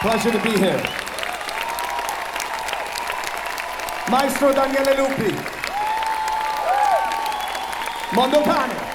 pleasure to be here. Maestro Daniele Lupi. Mondo Pane.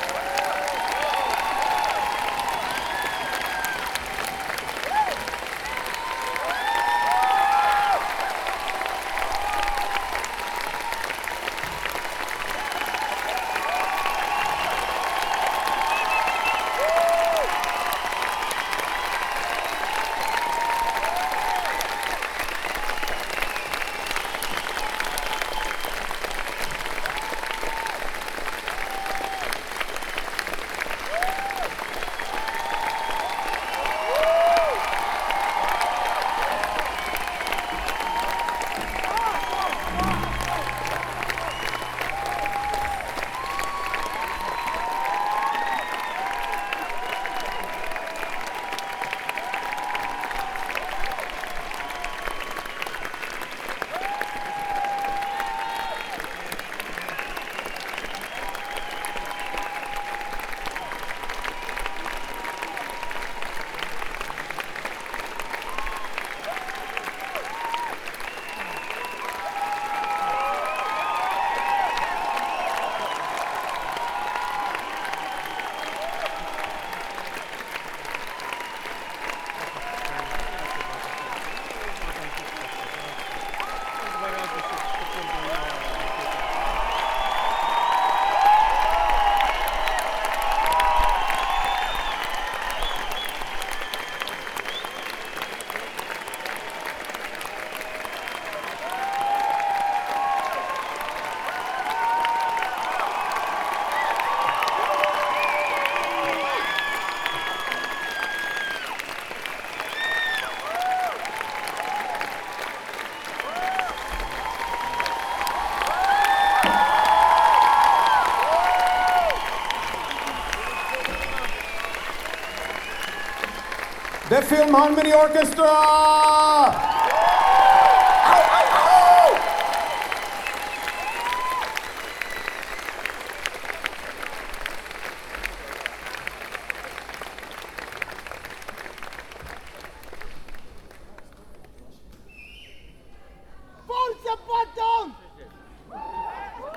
The Philharmonic Orchestra!